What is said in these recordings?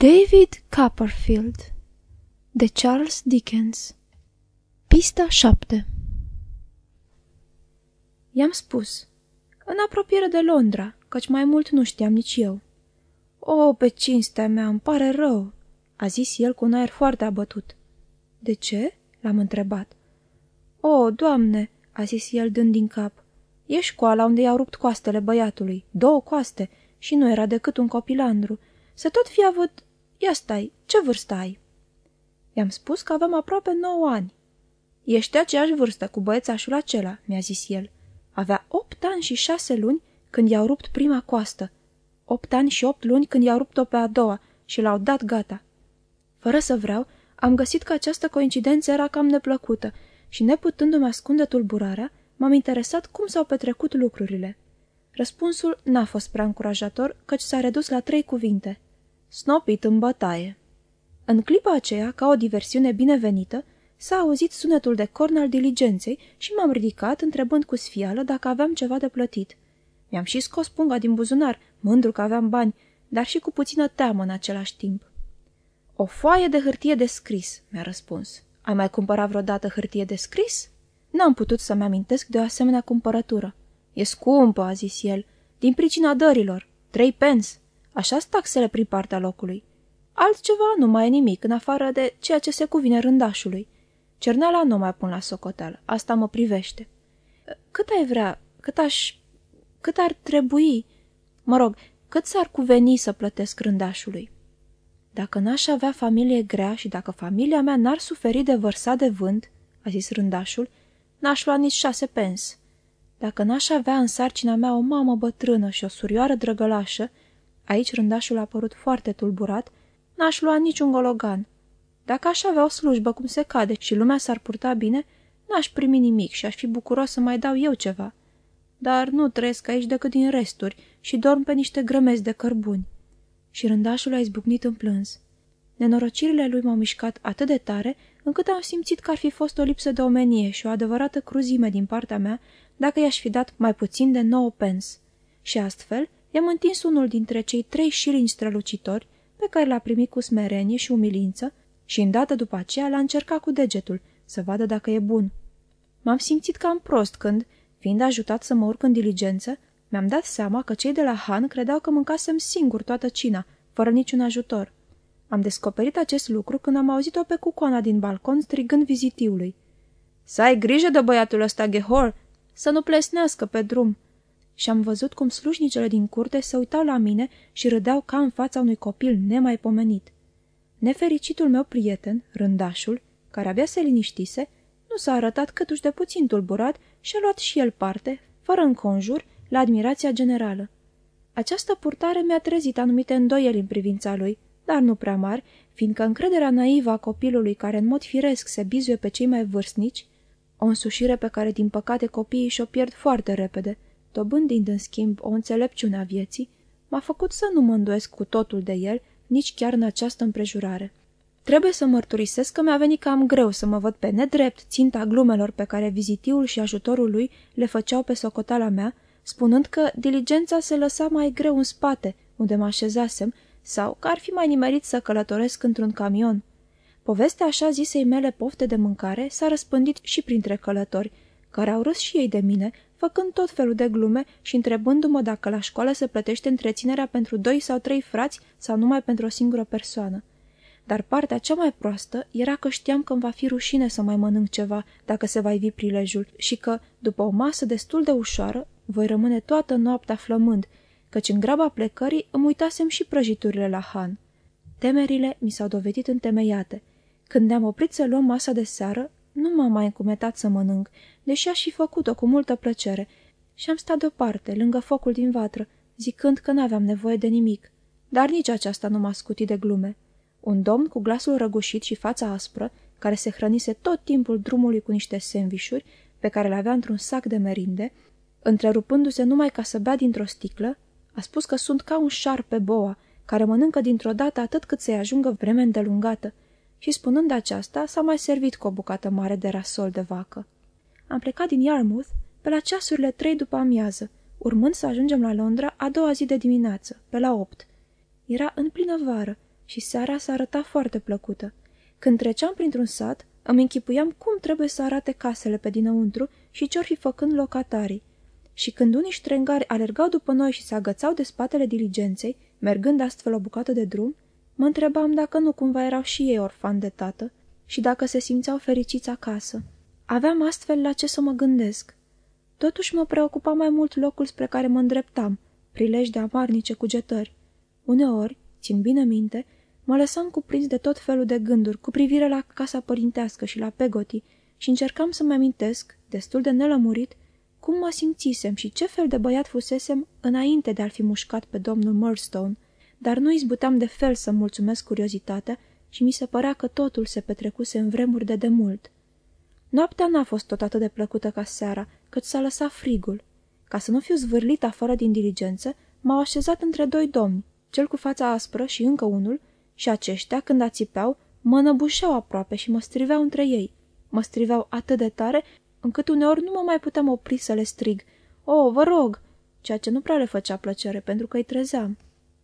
David Copperfield de Charles Dickens Pista 7 I-am spus, în apropiere de Londra, căci mai mult nu știam nici eu. O, pe cinstea mea, îmi pare rău, a zis el cu un aer foarte abătut. De ce? l-am întrebat. O, doamne, a zis el dând din cap. E școala unde i-au rupt coastele băiatului, două coaste, și nu era decât un copilandru. Să tot fi avut... Ia stai, ce vârstă ai? I-am spus că avem aproape nouă ani. Ești de aceeași vârstă cu băiețașul acela, mi-a zis el. Avea opt ani și șase luni când i-au rupt prima coastă. Opt ani și opt luni când i-au rupt-o pe a doua și l-au dat gata. Fără să vreau, am găsit că această coincidență era cam neplăcută și, neputându-mi ascunde tulburarea, m-am interesat cum s-au petrecut lucrurile. Răspunsul n-a fost prea încurajator, căci s-a redus la trei cuvinte. Snopit în bătaie. În clipa aceea, ca o diversiune binevenită, s-a auzit sunetul de corn al diligenței și m-am ridicat, întrebând cu sfială dacă aveam ceva de plătit. Mi-am și scos punga din buzunar, mândru că aveam bani, dar și cu puțină teamă în același timp. O foaie de hârtie de scris, mi-a răspuns. Ai mai cumpărat vreodată hârtie de scris? N-am putut să-mi amintesc de o asemenea cumpărătură. E scumpă, a zis el, din pricina dărilor. Trei pens. Așa taxele prin partea locului. Altceva nu mai e nimic, în afară de ceea ce se cuvine rândașului. Cerneala nu mai pun la socoteală, asta mă privește. Cât ai vrea, cât aș... cât ar trebui... Mă rog, cât s-ar cuveni să plătesc rândașului? Dacă n-aș avea familie grea și dacă familia mea n-ar suferi de vărsa de vânt, a zis rândașul, n-aș lua nici șase pens. Dacă n-aș avea în sarcina mea o mamă bătrână și o surioară drăgălașă, aici rândașul a părut foarte tulburat, n-aș lua niciun gologan. Dacă aș avea o slujbă cum se cade și lumea s-ar purta bine, n-aș primi nimic și aș fi bucuros să mai dau eu ceva. Dar nu trăiesc aici decât din resturi și dorm pe niște grămezi de cărbuni. Și rândașul a izbucnit în plâns. Nenorocirile lui m-au mișcat atât de tare, încât am simțit că ar fi fost o lipsă de omenie și o adevărată cruzime din partea mea dacă i-aș fi dat mai puțin de nouă pens. Și astfel i-am întins unul dintre cei trei șirini strălucitori pe care l-a primit cu smerenie și umilință și îndată după aceea l-a încercat cu degetul să vadă dacă e bun. M-am simțit cam prost când, fiind ajutat să mă urc în diligență, mi-am dat seama că cei de la Han credeau că mâncasem singur toată cina, fără niciun ajutor. Am descoperit acest lucru când am auzit-o pe cucoana din balcon strigând vizitiului. Să ai grijă de băiatul ăsta, Gehor, să nu plesnească pe drum!" Și am văzut cum slujnicele din curte se uitau la mine și râdeau ca în fața unui copil nemaipomenit. Nefericitul meu prieten, rândașul, care abia se liniștise, nu s-a arătat câtuși de puțin tulburat și a luat și el parte, fără înconjur, la admirația generală. Această purtare mi-a trezit anumite îndoieli în privința lui, dar nu prea mari, fiindcă încrederea naivă a copilului care în mod firesc se bizuie pe cei mai vârstnici, o însușire pe care, din păcate, copiii și-o pierd foarte repede, dobândind, în schimb, o înțelepciune a vieții, m-a făcut să nu mă îndoiesc cu totul de el, nici chiar în această împrejurare. Trebuie să mărturisesc că mi-a venit cam greu să mă văd pe nedrept ținta glumelor pe care vizitiul și ajutorul lui le făceau pe socotala mea, spunând că diligența se lăsa mai greu în spate, unde mă așezasem, sau că ar fi mai nimerit să călătoresc într-un camion. Povestea așa zisei mele pofte de mâncare s-a răspândit și printre călători, care au râs și ei de mine, făcând tot felul de glume și întrebându-mă dacă la școală se plătește întreținerea pentru doi sau trei frați sau numai pentru o singură persoană. Dar partea cea mai proastă era că știam că îmi va fi rușine să mai mănânc ceva dacă se va ivi prilejul și că, după o masă destul de ușoară, voi rămâne toată noaptea flămând, căci în graba plecării îmi uitasem și prăjiturile la Han. Temerile mi s-au dovedit întemeiate. Când ne-am oprit să luăm masa de seară, nu m-am mai încumetat să mănânc, deși aș fi făcut-o cu multă plăcere, și am stat deoparte, lângă focul din vatră, zicând că n-aveam nevoie de nimic. Dar nici aceasta nu m-a scutit de glume. Un domn cu glasul răgușit și fața aspră, care se hrănise tot timpul drumului cu niște sandvișuri, pe care le avea într-un sac de merinde, întrerupându-se numai ca să bea dintr-o sticlă, a spus că sunt ca un șarpe boa, care mănâncă dintr-o dată atât cât să-i ajungă vreme îndelungată, și spunând aceasta, s-a mai servit cu o bucată mare de rasol de vacă. Am plecat din Yarmouth pe la ceasurile trei după amiază, urmând să ajungem la Londra a doua zi de dimineață, pe la opt. Era în plină vară și seara s-a arătat foarte plăcută. Când treceam printr-un sat, îmi închipuiam cum trebuie să arate casele pe dinăuntru și ce-or fi făcând locatarii. Și când unii ștrengari alergau după noi și se agățau de spatele diligenței, mergând astfel o bucată de drum, mă întrebam dacă nu cumva erau și ei orfani de tată și dacă se simțeau fericiți acasă. Aveam astfel la ce să mă gândesc. Totuși mă preocupa mai mult locul spre care mă îndreptam, prilej de amarnice cugetări. Uneori, țin bine minte, mă lăsam cuprins de tot felul de gânduri cu privire la casa părintească și la Pegoti și încercam să-mi amintesc, destul de nelămurit, cum mă simțisem și ce fel de băiat fusesem înainte de a-l fi mușcat pe domnul Murstone, dar nu izbuteam de fel să mulțumesc curiozitatea și mi se părea că totul se petrecuse în vremuri de demult. Noaptea n-a fost tot atât de plăcută ca seara, cât s-a lăsat frigul. Ca să nu fiu zvârlit afară din diligență, m-au așezat între doi domni, cel cu fața aspră și încă unul, și aceștia, când ațipeau, mă năbușeau aproape și mă striveau între ei. Mă striveau atât de tare, încât uneori nu mă mai puteam opri să le strig. O, vă rog!" ceea ce nu prea le făcea plăcere, pentru că îi trezeam.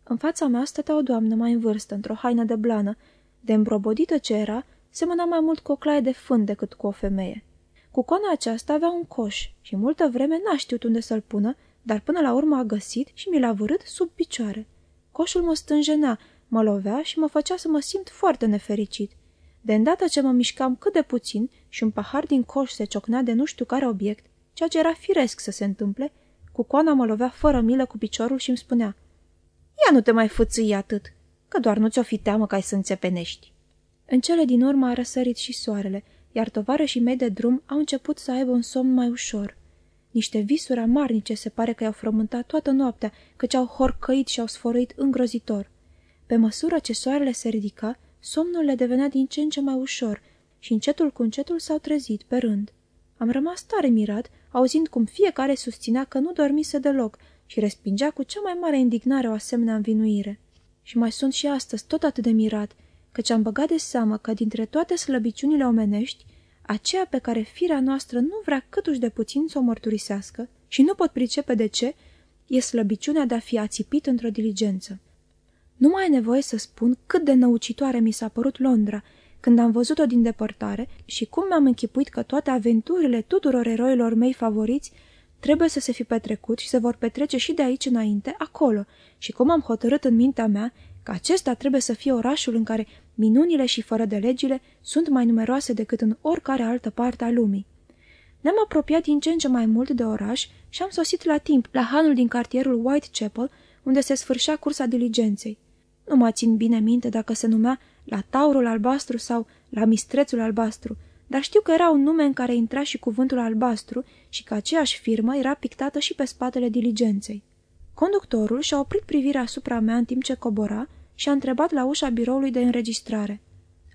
În fața mea stătea o doamnă mai în vârstă, într-o haină de blană. De îmbrobodită ce era, semăna mai mult cu o claie de fân decât cu o femeie. Cucoana aceasta avea un coș și multă vreme n-a știut unde să-l pună, dar până la urmă a găsit și mi l-a vărât sub picioare. Coșul mă stânjenea, mă lovea și mă făcea să mă simt foarte nefericit. De îndată ce mă mișcam cât de puțin și un pahar din coș se ciocnea de nu știu care obiect, ceea ce era firesc să se întâmple, cucoana mă lovea fără milă cu piciorul și îmi spunea Ia nu te mai fățâi atât, că doar nu ți-o fi teamă că ai să înțepenești. În cele din urmă a răsărit și soarele, iar tovarășii mei de drum au început să aibă un somn mai ușor. Niște visuri amarnice se pare că i-au frământat toată noaptea, căci au horcăit și au sfărăit îngrozitor. Pe măsură ce soarele se ridica, somnul le devenea din ce în ce mai ușor și încetul cu încetul s-au trezit pe rând. Am rămas tare mirat, auzind cum fiecare susținea că nu dormise deloc și respingea cu cea mai mare indignare o asemenea învinuire. Și mai sunt și astăzi tot atât de mirat, căci am băgat de seamă că dintre toate slăbiciunile omenești, aceea pe care firea noastră nu vrea câtuși de puțin să o mărturisească și nu pot pricepe de ce, e slăbiciunea de a fi ațipit într-o diligență. Nu mai e nevoie să spun cât de năucitoare mi s-a părut Londra când am văzut-o din depărtare și cum mi-am închipuit că toate aventurile tuturor eroilor mei favoriți trebuie să se fi petrecut și se vor petrece și de aici înainte, acolo, și cum am hotărât în mintea mea că acesta trebuie să fie orașul în care minunile și fără de legile sunt mai numeroase decât în oricare altă parte a lumii. Ne-am apropiat din ce în ce mai mult de oraș și am sosit la timp la hanul din cartierul Whitechapel, unde se sfârșea cursa diligenței. Nu mă țin bine minte dacă se numea la Taurul Albastru sau la Mistrețul Albastru, dar știu că era un nume în care intra și cuvântul albastru și că aceeași firmă era pictată și pe spatele diligenței. Conductorul și-a oprit privirea asupra mea în timp ce cobora și a întrebat la ușa biroului de înregistrare.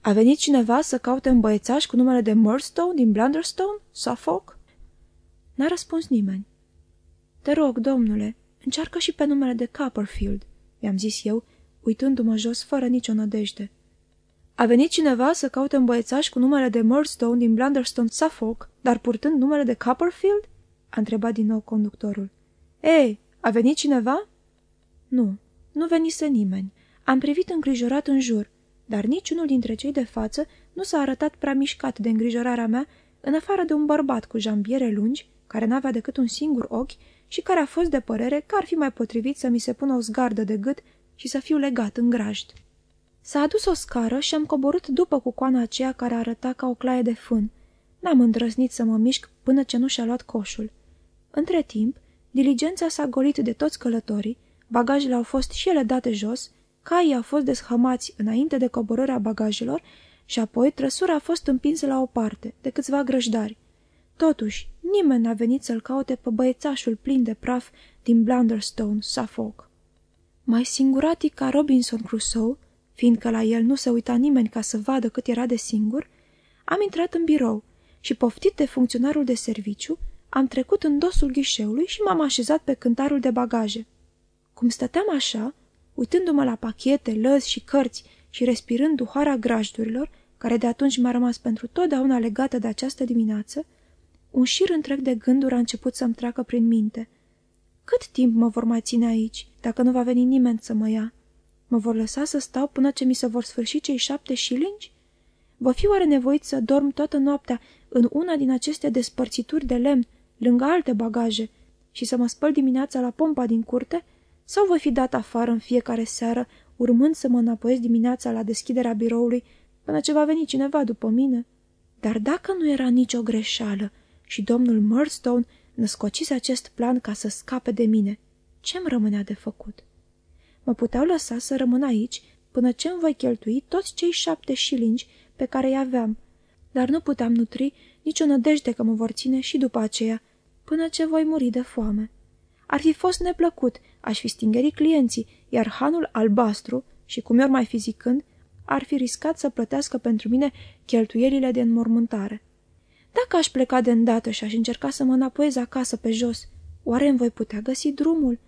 A venit cineva să caute un băiețaș cu numele de Murdstone din Blunderstone, Suffolk?" N-a răspuns nimeni. Te rog, domnule, încearcă și pe numele de Copperfield," i-am zis eu, uitându-mă jos fără nicio nădejde. A venit cineva să caute un băiețaș cu numele de Murdstone din Blunderstone, Suffolk, dar purtând numele de Copperfield?" a întrebat din nou conductorul. Ei, a venit cineva?" Nu, nu venise nimeni. Am privit îngrijorat în jur, dar niciunul dintre cei de față nu s-a arătat prea mișcat de îngrijorarea mea, în afară de un bărbat cu jambiere lungi, care n-avea decât un singur ochi și care a fost de părere că ar fi mai potrivit să mi se pună o zgardă de gât și să fiu legat în grajd. S-a adus o scară și am coborât după cu coana aceea care arăta ca o claie de fân. N-am îndrăznit să mă mișc până ce nu și-a luat coșul. Între timp, diligența s-a golit de toți călătorii, bagajele au fost și ele date jos, caii au fost deshămați înainte de coborârea bagajelor și apoi trăsura a fost împinsă la o parte, de câțiva grăjdari. Totuși, nimeni n-a venit să-l caute pe băiețașul plin de praf din Blunderstone, Suffolk. Mai singuratic ca Robinson Crusoe, fiindcă la el nu se uita nimeni ca să vadă cât era de singur, am intrat în birou și, poftit de funcționarul de serviciu, am trecut în dosul ghișeului și m-am așezat pe cântarul de bagaje. Cum stăteam așa, uitându-mă la pachete, lăzi și cărți și respirând duhara grajdurilor, care de atunci mi-a rămas pentru totdeauna legată de această dimineață, un șir întreg de gânduri a început să-mi treacă prin minte. Cât timp mă vor mai ține aici, dacă nu va veni nimeni să mă ia? Mă vor lăsa să stau până ce mi se vor sfârși cei șapte șilingi? Vă fi oare nevoit să dorm toată noaptea în una din aceste despărțituri de lemn, lângă alte bagaje, și să mă spăl dimineața la pompa din curte? Sau voi fi dat afară în fiecare seară, urmând să mă înapoiez dimineața la deschiderea biroului, până ce va veni cineva după mine? Dar dacă nu era nicio greșeală și domnul Murdstone născocise acest plan ca să scape de mine, ce-mi rămânea de făcut? Mă puteau lăsa să rămân aici până ce îmi voi cheltui toți cei șapte șilingi pe care îi aveam, dar nu puteam nutri nicio nădejde că mă vor ține și după aceea, până ce voi muri de foame. Ar fi fost neplăcut, aș fi stingerit clienții, iar hanul albastru, și cum ori mai fi zicând, ar fi riscat să plătească pentru mine cheltuielile de înmormântare. Dacă aș pleca de îndată și aș încerca să mă înapoiez acasă pe jos, oare îmi voi putea găsi drumul?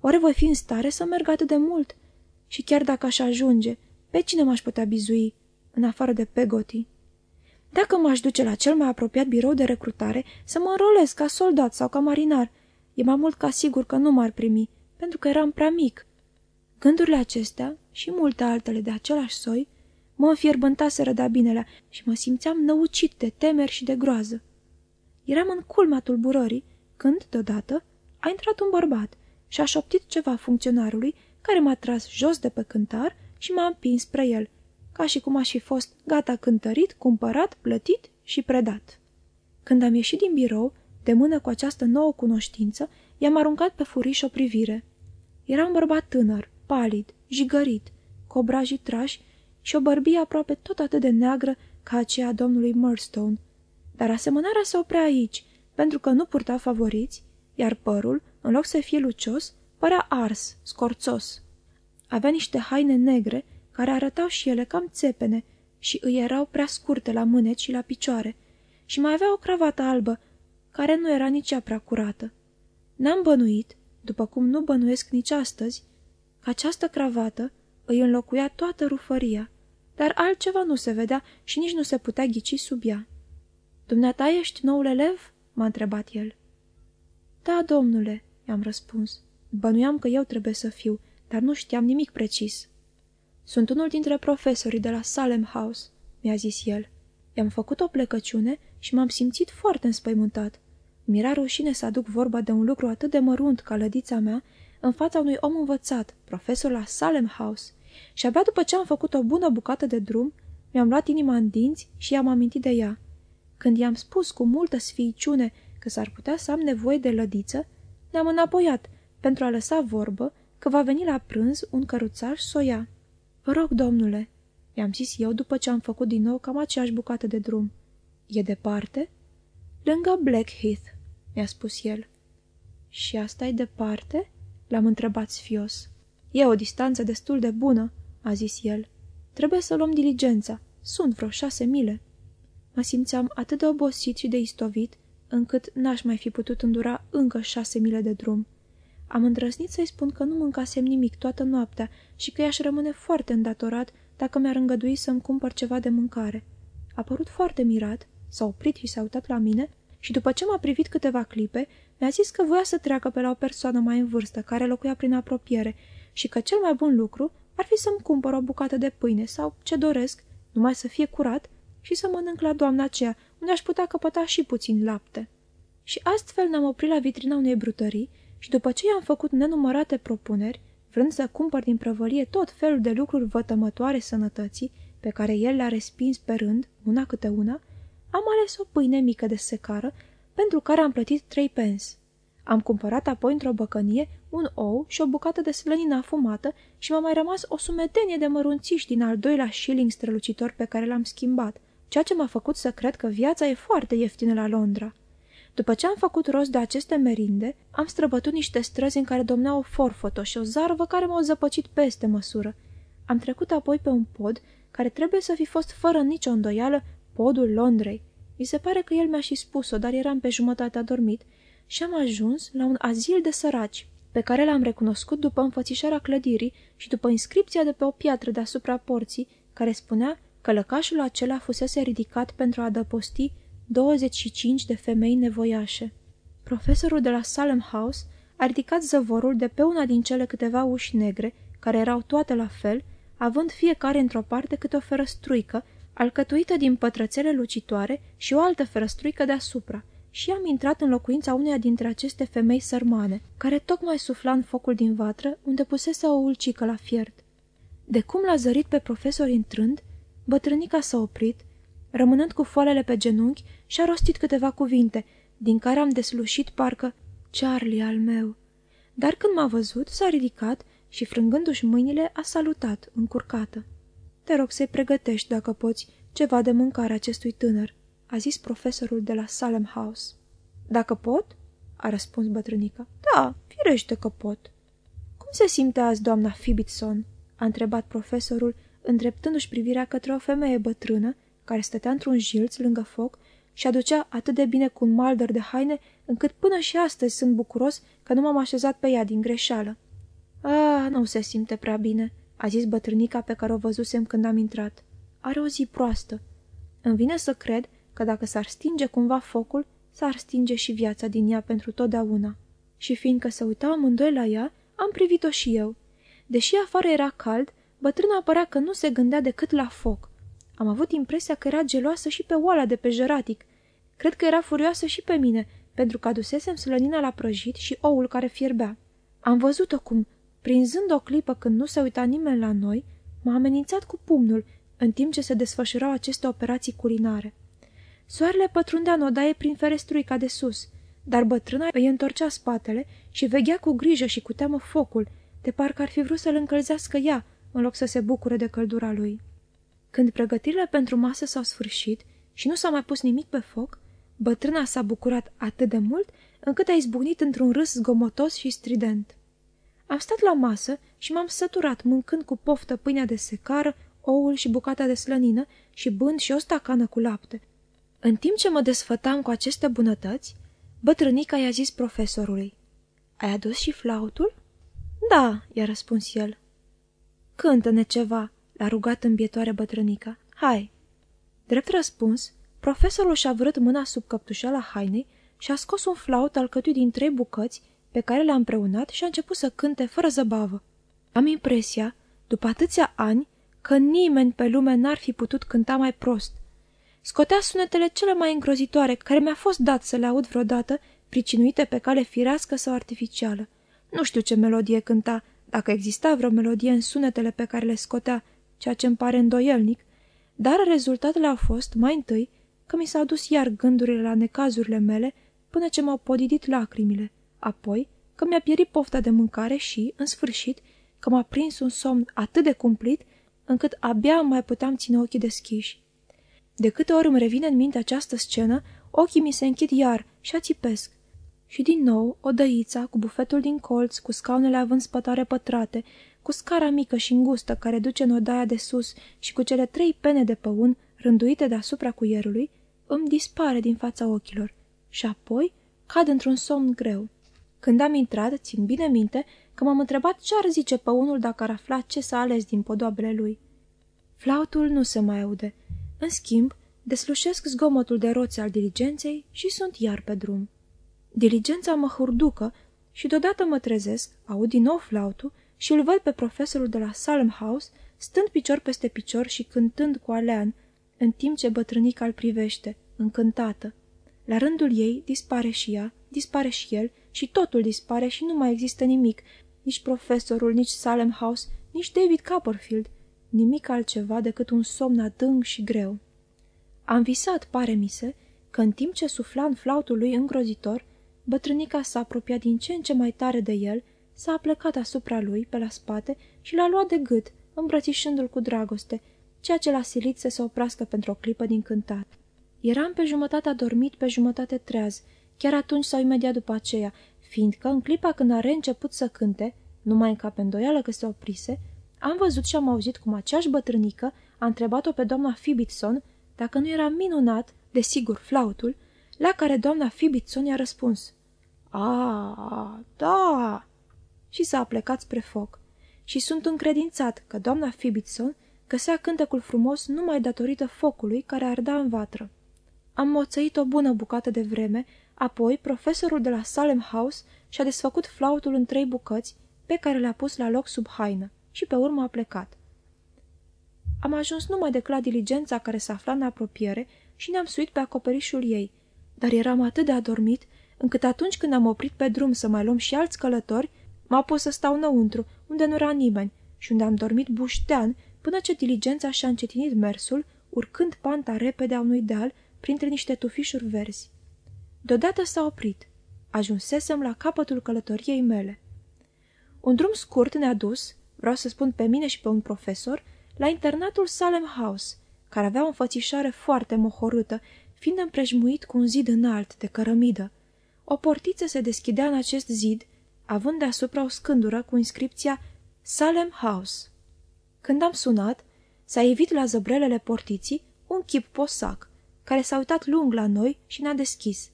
Oare voi fi în stare să merg atât de mult? Și chiar dacă aș ajunge, pe cine m-aș putea bizui, în afară de Pegoti? Dacă m-aș duce la cel mai apropiat birou de recrutare să mă înrolez ca soldat sau ca marinar, e mai mult ca sigur că nu m-ar primi, pentru că eram prea mic. Gândurile acestea și multe altele de același soi mă înfierbântaseră de binelea și mă simțeam năucit de temeri și de groază. Eram în culmea tulburării când, deodată, a intrat un bărbat și a șoptit ceva funcționarului care m-a tras jos de pe cântar și m-a împins spre el, ca și cum aș fi fost gata cântărit, cumpărat, plătit și predat. Când am ieșit din birou, de mână cu această nouă cunoștință, i-am aruncat pe furiș o privire. Era un bărbat tânăr, palid, jigărit, cu obrajii trași și o bărbie aproape tot atât de neagră ca aceea a domnului Murstone. Dar asemănarea se oprea aici, pentru că nu purta favoriți, iar părul, în loc să fie lucios, părea ars, scorțos. Avea niște haine negre, care arătau și ele cam țepene și îi erau prea scurte la mâneci și la picioare, și mai avea o cravată albă, care nu era nici ea prea curată. N-am bănuit, după cum nu bănuiesc nici astăzi, că această cravată îi înlocuia toată rufăria, dar altceva nu se vedea și nici nu se putea ghici sub ea. Dumneata ești noul elev?" m-a întrebat el. Da, domnule," i-am răspuns. Bănuiam că eu trebuie să fiu, dar nu știam nimic precis. Sunt unul dintre profesorii de la Salem House," mi-a zis el. I-am făcut o plecăciune și m-am simțit foarte înspăimântat. Mi-era rușine să aduc vorba de un lucru atât de mărunt ca lădița mea în fața unui om învățat, profesor la Salem House, și abia după ce am făcut o bună bucată de drum, mi-am luat inima în dinți și i-am amintit de ea. Când i-am spus cu multă sfiiciune că s-ar putea să am nevoie de lădiță, ne-am înapoiat pentru a lăsa vorbă că va veni la prânz un căruțaș soia. Vă rog, domnule, i-am zis eu după ce am făcut din nou cam aceeași bucată de drum. E departe? Lângă Blackheath, mi-a spus el. Și asta e departe? L-am întrebat sfios. E o distanță destul de bună, a zis el. Trebuie să luăm diligența. Sunt vreo șase mile. Mă simțeam atât de obosit și de istovit, încât n-aș mai fi putut îndura încă șase mile de drum. Am îndrăznit să-i spun că nu mâncasem nimic toată noaptea și că i-aș rămâne foarte îndatorat dacă mi-ar îngădui să-mi cumpăr ceva de mâncare. A părut foarte mirat, s-a oprit și s-a uitat la mine și după ce m-a privit câteva clipe, mi-a zis că voia să treacă pe la o persoană mai în vârstă care locuia prin apropiere și că cel mai bun lucru ar fi să-mi cumpăr o bucată de pâine sau ce doresc, numai să fie curat și să mănânc la doamna aceea, unde aș putea căpăta și puțin lapte. Și astfel ne-am oprit la vitrina unei brutării și după ce i-am făcut nenumărate propuneri, vrând să cumpăr din prăvălie tot felul de lucruri vătămătoare sănătății, pe care el le-a respins pe rând, una câte una, am ales o pâine mică de secară, pentru care am plătit trei pens. Am cumpărat apoi într-o băcănie un ou și o bucată de slănină afumată și m-a mai rămas o sumedenie de mărunțiși din al doilea shilling strălucitor pe care l-am schimbat, ceea ce m-a făcut să cred că viața e foarte ieftină la Londra. După ce am făcut rost de aceste merinde, am străbătut niște străzi în care domnea o forfotă și o zarvă care m-au zăpăcit peste măsură. Am trecut apoi pe un pod care trebuie să fi fost fără nicio îndoială podul Londrei. Mi se pare că el mi-a și spus-o, dar eram pe jumătate adormit și am ajuns la un azil de săraci, pe care l-am recunoscut după înfățișarea clădirii și după inscripția de pe o piatră deasupra porții, care spunea că lăcașul acela fusese ridicat pentru a adăposti 25 de femei nevoiașe. Profesorul de la Salem House a ridicat zăvorul de pe una din cele câteva uși negre care erau toate la fel, având fiecare într-o parte câte o ferăstruică, alcătuită din pătrățele lucitoare și o altă ferăstruică deasupra, și am intrat în locuința uneia dintre aceste femei sărmane, care tocmai sufla în focul din vatră, unde pusese o ulcică la fiert. De cum l-a zărit pe profesor intrând, bătrânica s-a oprit, rămânând cu foalele pe genunchi și a rostit câteva cuvinte, din care am deslușit parcă Charlie al meu. Dar când m-a văzut, s-a ridicat și, frângându-și mâinile, a salutat, încurcată. Te rog să-i pregătești, dacă poți, ceva de mâncare acestui tânăr, a zis profesorul de la Salem House. Dacă pot? a răspuns bătrânica. Da, firește că pot. Cum se simte azi doamna Fibitson? a întrebat profesorul, îndreptându-și privirea către o femeie bătrână, care stătea într-un jilț lângă foc și aducea atât de bine cu un maldăr de haine, încât până și astăzi sunt bucuros că nu m-am așezat pe ea din greșeală. Ah, nu se simte prea bine, a zis bătrânica pe care o văzusem când am intrat. Are o zi proastă. Îmi vine să cred că dacă s-ar stinge cumva focul, s-ar stinge și viața din ea pentru totdeauna. Și fiindcă se uitau amândoi la ea, am privit-o și eu. Deși afară era cald, bătrâna părea că nu se gândea decât la foc. Am avut impresia că era geloasă și pe oala de pe jeratic. Cred că era furioasă și pe mine, pentru că adusesem slănina la prăjit și oul care fierbea. Am văzut-o cum, prinzând o clipă când nu se uita nimeni la noi, m-a amenințat cu pumnul, în timp ce se desfășurau aceste operații culinare. Soarele pătrundea în odaie prin ferestruica de sus, dar bătrâna îi întorcea spatele și veghea cu grijă și cu teamă focul, de parcă ar fi vrut să-l încălzească ea, în loc să se bucure de căldura lui. Când pregătirile pentru masă s-au sfârșit și nu s-a mai pus nimic pe foc, bătrâna s-a bucurat atât de mult încât a izbucnit într-un râs zgomotos și strident. Am stat la masă și m-am săturat mâncând cu poftă pâinea de secară, oul și bucata de slănină și bând și o stacană cu lapte. În timp ce mă desfătam cu aceste bunătăți, bătrânica i-a zis profesorului, Ai adus și flautul?" Da," i-a răspuns el. Cântă-ne ceva," l-a rugat îmbietoare bătrânica. Hai!" Drept răspuns, profesorul și-a vrut mâna sub căptușala hainei și a scos un flaut alcătuit din trei bucăți pe care le-a împreunat și a început să cânte fără zăbavă. Am impresia, după atâția ani, că nimeni pe lume n-ar fi putut cânta mai prost. Scotea sunetele cele mai îngrozitoare care mi-a fost dat să le aud vreodată, pricinuite pe cale firească sau artificială. Nu știu ce melodie cânta, dacă exista vreo melodie în sunetele pe care le scotea, ceea ce îmi pare îndoielnic, dar rezultatele au fost, mai întâi, că mi s-au dus iar gândurile la necazurile mele până ce m-au podidit lacrimile, apoi că mi-a pierit pofta de mâncare și, în sfârșit, că m-a prins un somn atât de cumplit încât abia mai puteam ține ochii deschiși. De câte ori îmi revine în minte această scenă, ochii mi se închid iar și ațipesc. Și din nou, o dăița, cu bufetul din colț, cu scaunele având spătare pătrate, cu scara mică și îngustă care duce în odaia de sus și cu cele trei pene de păun rânduite deasupra cuierului, îmi dispare din fața ochilor și apoi cad într-un somn greu. Când am intrat, țin bine minte că m-am întrebat ce ar zice păunul dacă ar afla ce s-a ales din podobele lui. Flautul nu se mai aude. În schimb, deslușesc zgomotul de roți al diligenței și sunt iar pe drum. Diligența mă hurducă și deodată mă trezesc, aud din nou flautul și îl văd pe profesorul de la Salem House, stând picior peste picior și cântând cu alean, în timp ce bătrânica îl privește, încântată. La rândul ei dispare și ea, dispare și el și totul dispare și nu mai există nimic, nici profesorul, nici Salem House, nici David Copperfield, nimic altceva decât un somn adânc și greu. Am visat, pare mi se, că în timp ce sufla în flautul lui îngrozitor, bătrânica s-a apropiat din ce în ce mai tare de el, s-a aplecat asupra lui, pe la spate, și l-a luat de gât, îmbrățișându-l cu dragoste, ceea ce l-a silit să se oprească pentru o clipă din cântat. Eram pe jumătate adormit, pe jumătate treaz, chiar atunci sau imediat după aceea, fiindcă, în clipa când a reînceput să cânte, nu mai încape îndoială că se oprise, am văzut și am auzit cum aceeași bătrânică a întrebat-o pe doamna Fibitson dacă nu era minunat, desigur, flautul, la care doamna Fibitson i-a răspuns. A, da! Și s-a plecat spre foc. Și sunt încredințat că doamna Fibitson găsea cântecul frumos numai datorită focului care arda în vatră. Am moțăit o bună bucată de vreme, apoi profesorul de la Salem House și-a desfăcut flautul în trei bucăți, pe care le-a pus la loc sub haină și pe urmă a plecat. Am ajuns numai de la diligența care se afla în apropiere și ne-am suit pe acoperișul ei, dar eram atât de adormit, încât atunci când am oprit pe drum să mai luăm și alți călători, m-a pus să stau înăuntru, unde nu era nimeni, și unde am dormit buștean până ce diligența și-a încetinit mersul, urcând panta repede a unui deal printre niște tufișuri verzi. Deodată s-a oprit. Ajunsesem la capătul călătoriei mele. Un drum scurt ne-a dus, vreau să spun pe mine și pe un profesor, la internatul Salem House, care avea o înfățișare foarte mohorâtă, fiind împrejmuit cu un zid înalt de cărămidă. O portiță se deschidea în acest zid, având deasupra o scândură cu inscripția Salem House. Când am sunat, s-a evit la zăbrelele portiții un chip posac, care s-a uitat lung la noi și ne-a deschis.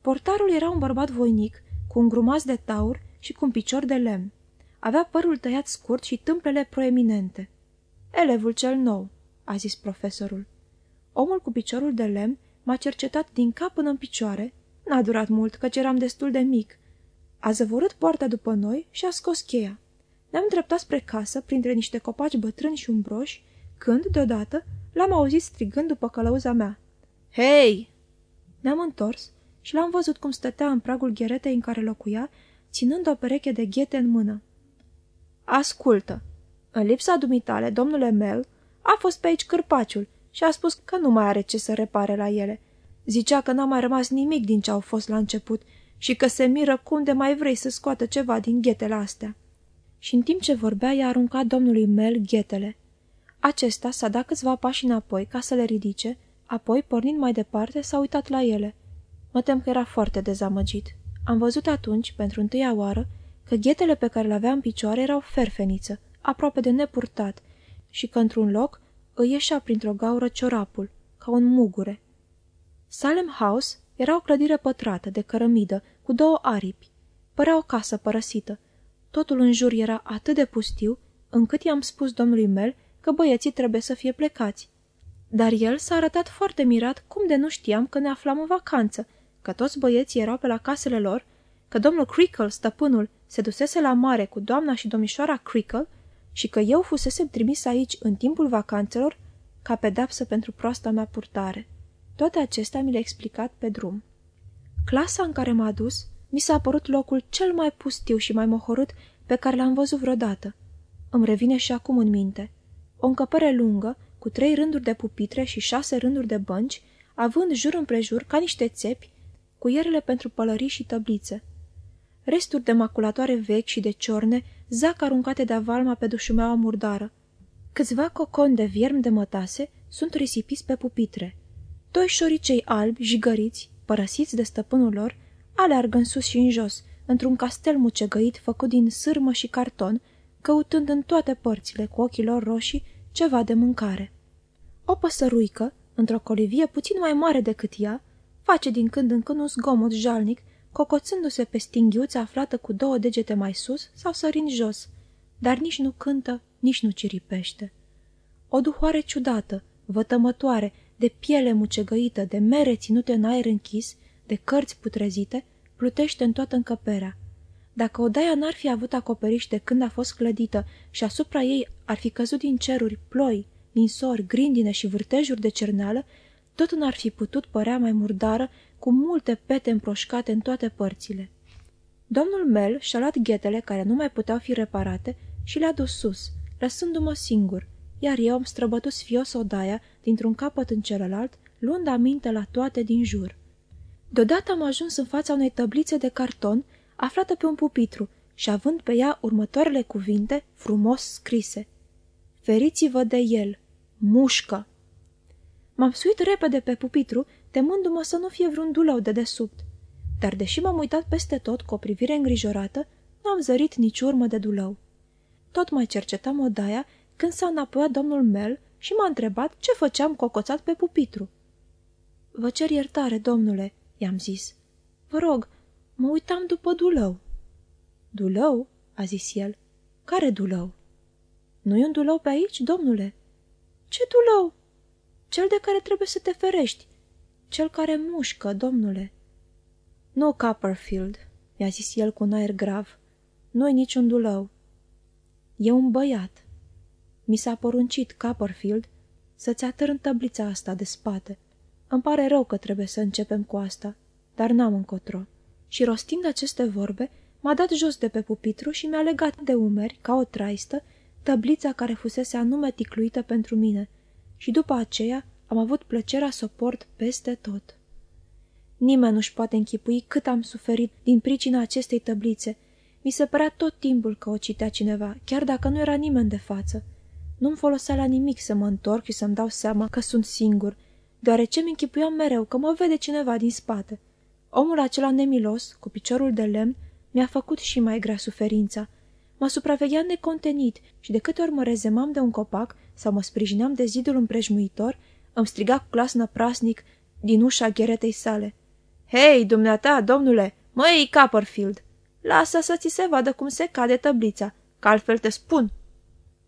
Portarul era un bărbat voinic, cu un grumaz de taur și cu un picior de lemn. Avea părul tăiat scurt și tâmplele proeminente. Elevul cel nou, a zis profesorul. Omul cu piciorul de lemn m-a cercetat din cap până în picioare. N-a durat mult, căci eram destul de mic. A zăvorât poarta după noi și a scos cheia. Ne-am dreptat spre casă, printre niște copaci bătrâni și umbroși, când, deodată, l-am auzit strigând după călăuza mea. Hei! Ne-am întors și l-am văzut cum stătea în pragul gheretei în care locuia, ținând o pereche de ghete în mână. Ascultă! În lipsa dumitale, domnule Mel a fost pe aici cârpaciul și a spus că nu mai are ce să repare la ele. Zicea că n-a mai rămas nimic din ce au fost la început și că se miră cum de mai vrei să scoată ceva din ghetele astea. Și în timp ce vorbea, i-a aruncat domnului Mel ghetele. Acesta s-a dat câțiva pași înapoi ca să le ridice, apoi, pornind mai departe, s-a uitat la ele. Mă tem că era foarte dezamăgit. Am văzut atunci, pentru întâia oară, că ghetele pe care le avea în picioare erau ferfeniță, aproape de nepurtat, și că într-un loc îi ieșea printr-o gaură ciorapul, ca un mugure. Salem House era o clădire pătrată, de cărămidă, cu două aripi. Părea o casă părăsită. Totul în jur era atât de pustiu, încât i-am spus domnului Mel că băieții trebuie să fie plecați. Dar el s-a arătat foarte mirat cum de nu știam că ne aflam în vacanță, că toți băieții erau pe la casele lor, că domnul Crickle, stăpânul, se dusese la mare cu doamna și domnișoara Crickle și că eu fusesem trimis aici în timpul vacanțelor ca pedapsă pentru proasta mea purtare. Toate acestea mi le-a explicat pe drum. Clasa în care m-a dus mi s-a părut locul cel mai pustiu și mai mohorât pe care l-am văzut vreodată. Îmi revine și acum în minte. O încăpere lungă, cu trei rânduri de pupitre și șase rânduri de bănci, având jur împrejur ca niște țepi, cu ierele pentru pălării și tăblițe. Resturi de maculatoare vechi și de ciorne zac aruncate de avalma pe dușumeaua murdară. Câțiva coconi de vierm de mătase sunt risipiți pe pupitre. Doi șoricei albi, jigăriți, părăsiți de stăpânul lor, aleargă în sus și în jos, într-un castel mucegăit făcut din sârmă și carton, căutând în toate părțile cu ochii lor roșii ceva de mâncare. O păsăruică, într-o colivie puțin mai mare decât ea, face din când în când un zgomot jalnic cocoțându-se pe stinghiuța aflată cu două degete mai sus sau sărind jos, dar nici nu cântă, nici nu ciripește. O duhoare ciudată, vătămătoare, de piele mucegăită, de mere ținute în aer închis, de cărți putrezite, plutește în toată încăperea. Dacă odaia n-ar fi avut acoperiș de când a fost clădită și asupra ei ar fi căzut din ceruri ploi, ninsori, grindine și vârtejuri de cerneală, tot n-ar fi putut părea mai murdară cu multe pete împroșcate în toate părțile. Domnul Mel și-a luat ghetele care nu mai puteau fi reparate și le-a dus sus, lăsându-mă singur, iar eu am străbătut sfios odaia dintr-un capăt în celălalt, luând aminte la toate din jur. Deodată am ajuns în fața unei tăblițe de carton aflată pe un pupitru și având pe ea următoarele cuvinte frumos scrise. Feriți-vă de el! Mușcă! M-am suit repede pe pupitru temându-mă să nu fie vreun dulău de desubt. Dar deși m-am uitat peste tot cu o privire îngrijorată, nu am zărit nici urmă de dulău. Tot mai cercetam odaia când s-a înapoiat domnul Mel și m-a întrebat ce făceam cocoțat pe pupitru. Vă cer iertare, domnule," i-am zis. Vă rog, mă uitam după dulău." Dulău?" a zis el. Care dulău?" Nu-i un dulău pe aici, domnule?" Ce dulău?" Cel de care trebuie să te ferești. Cel care mușcă, domnule." Nu, Copperfield," mi-a zis el cu un aer grav. Nu-i niciun dulău." E un băiat. Mi s-a poruncit, Copperfield, să-ți atârn tăblița asta de spate. Îmi pare rău că trebuie să începem cu asta, dar n-am încotro. Și rostind aceste vorbe, m-a dat jos de pe pupitru și mi-a legat de umeri, ca o traistă, tăblița care fusese anume ticluită pentru mine și după aceea am avut plăcerea să o port peste tot. Nimeni nu-și poate închipui cât am suferit din pricina acestei tăblițe. Mi se părea tot timpul că o citea cineva, chiar dacă nu era nimeni de față. Nu-mi folosea la nimic să mă întorc și să-mi dau seama că sunt singur, deoarece mi închipuiam mereu că mă vede cineva din spate. Omul acela nemilos, cu piciorul de lemn, mi-a făcut și mai grea suferința. Mă supraveghea necontenit și de câte ori mă rezemam de un copac sau mă sprijineam de zidul împrejmuitor, îmi striga cu glasnă prasnic din ușa gheretei sale. Hei, dumneata, domnule, măi, Copperfield, lasă să ți se vadă cum se cade tăblița, că altfel te spun.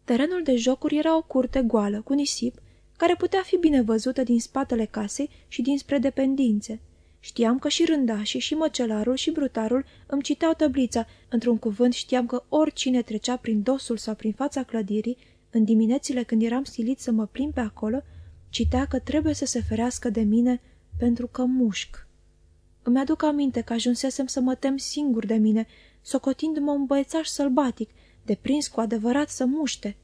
Terenul de jocuri era o curte goală, cu nisip, care putea fi bine văzută din spatele casei și dinspre dependințe. Știam că și rândașii, și măcelarul, și brutarul îmi citeau tăblița. Într-un cuvânt știam că oricine trecea prin dosul sau prin fața clădirii, în diminețile când eram silit să mă plim pe acolo, citea că trebuie să se ferească de mine pentru că mușc. Îmi aduc aminte că ajunsesem să mă tem singur de mine, socotindu-mă un băiețaș sălbatic, deprins cu adevărat să muște.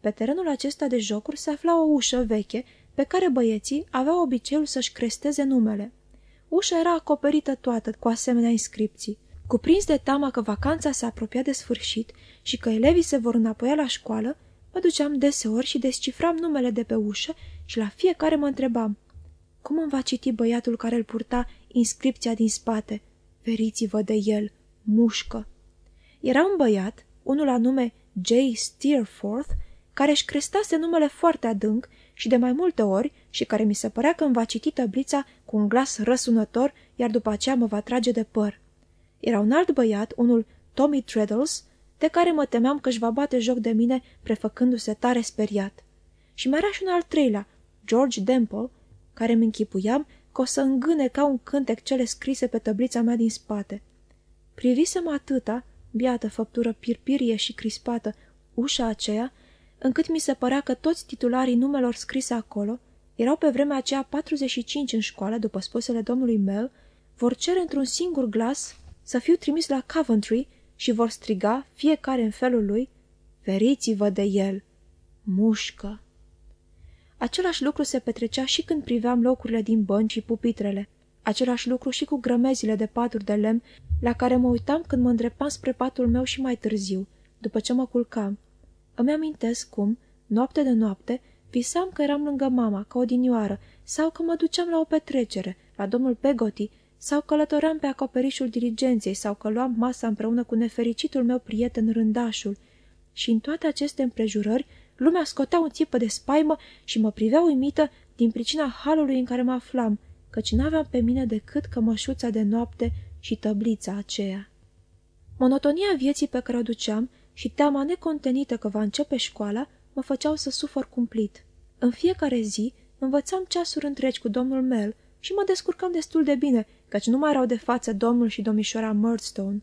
Pe terenul acesta de jocuri se afla o ușă veche, pe care băieții aveau obiceiul să-și cresteze numele. Ușa era acoperită toată cu asemenea inscripții. Cuprins de teama că vacanța se apropia de sfârșit și că elevii se vor înapoia la școală, mă duceam deseori și descifram numele de pe ușă și la fiecare mă întrebam cum îmi va citi băiatul care îl purta inscripția din spate? Veriți-vă de el, mușcă. Era un băiat, unul anume J. Steerforth, care își crestase numele foarte adânc și de mai multe ori și care mi se părea că îmi va citi tăblița cu un glas răsunător, iar după aceea mă va trage de păr. Era un alt băiat, unul Tommy Treadles, de care mă temeam că își va bate joc de mine, prefăcându-se tare speriat. Și mai era și un al treilea, George Demple, care mi închipuiam că o să îngâne ca un cântec cele scrise pe tăblița mea din spate. Privisem atâta, biată făptură pirpirie și crispată, ușa aceea, încât mi se părea că toți titularii numelor scrise acolo erau pe vremea aceea 45 în școală, după spusele domnului Mel, vor cere într-un singur glas să fiu trimis la Coventry și vor striga, fiecare în felul lui, Feriți-vă de el! Mușcă! Același lucru se petrecea și când priveam locurile din bănci și pupitrele. Același lucru și cu grămezile de paturi de lemn la care mă uitam când mă îndreptam spre patul meu și mai târziu, după ce mă culcam. Îmi amintesc cum, noapte de noapte, visam că eram lângă mama, ca odinioară, sau că mă duceam la o petrecere, la domnul Pegoti, sau călătoream pe acoperișul diligenței, sau că luam masa împreună cu nefericitul meu prieten rândașul. Și în toate aceste împrejurări, lumea scotea un țipă de spaimă și mă privea uimită din pricina halului în care mă aflam, căci n-aveam pe mine decât cămășuța de noapte și tăblița aceea. Monotonia vieții pe care o duceam și teama necontenită că va începe școala mă făceau să sufăr cumplit. În fiecare zi învățam ceasuri întregi cu domnul Mel și mă descurcam destul de bine, căci nu mai erau de față domnul și domnișoara Murdstone.